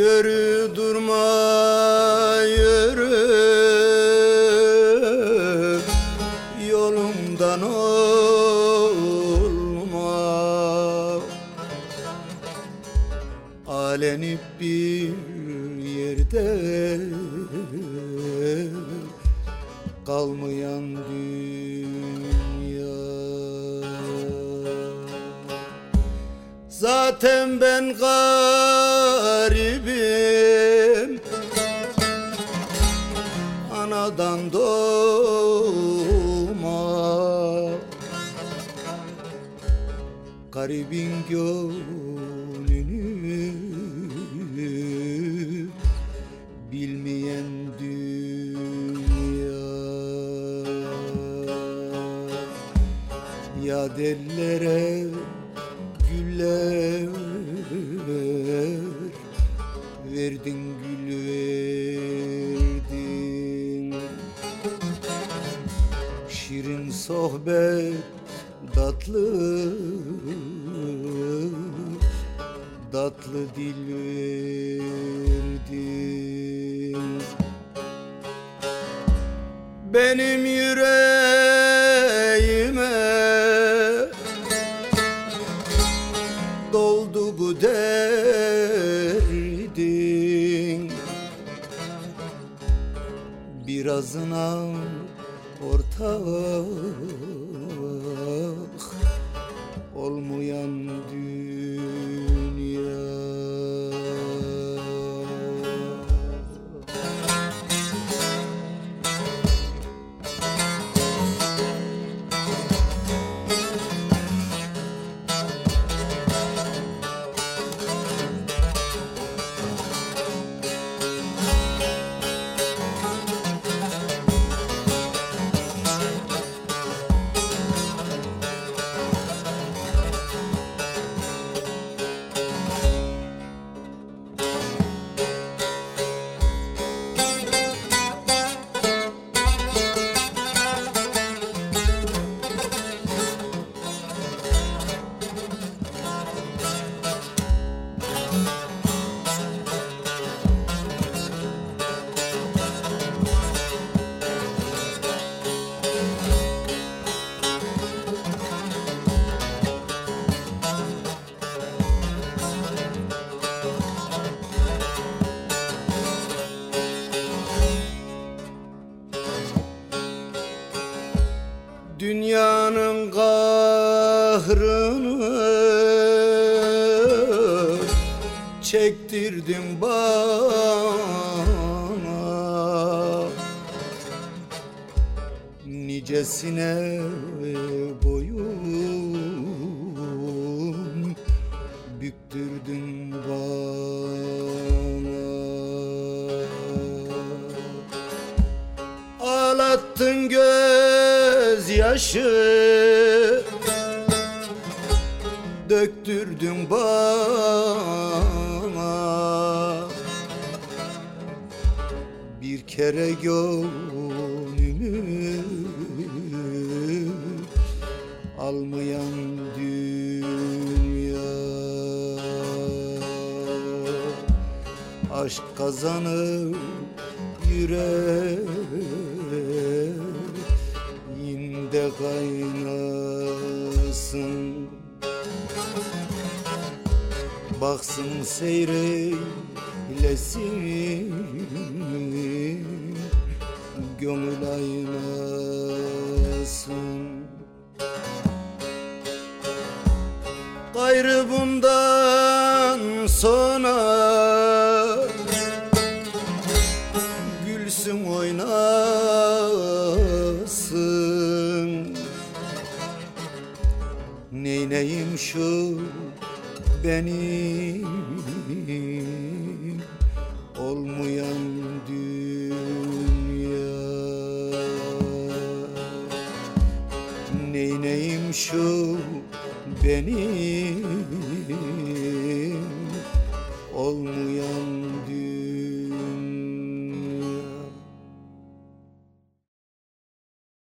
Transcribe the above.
Yürü durma yürü. Yolumdan olma. Alenip bir yerde Kalmayan dünya. Zaten ben garibim Anadan doğma. Garibin gönlünü Bilmeyen dünya. Ya dellere güller Verdin gül sohbet tatlı Tatlı dil verdin. Benim yüreğime doldu bu derdin. Birazına ortak olmayan dünya kahrını çektirdin bana. Nicesine boyun büktürdün bana. Ağlattın gözyaşım Döktürdün bana. Bir kere gönlümü Almayan dünya. Aşk kazanır yüreğinde kaynasın Baksın seyreylesin Gönül aynasın Gayrı bundan sonra Gülsün oynasın. Neyneyim şu benim olmayan dünya. Neyneyim şu benim olmayan dünya?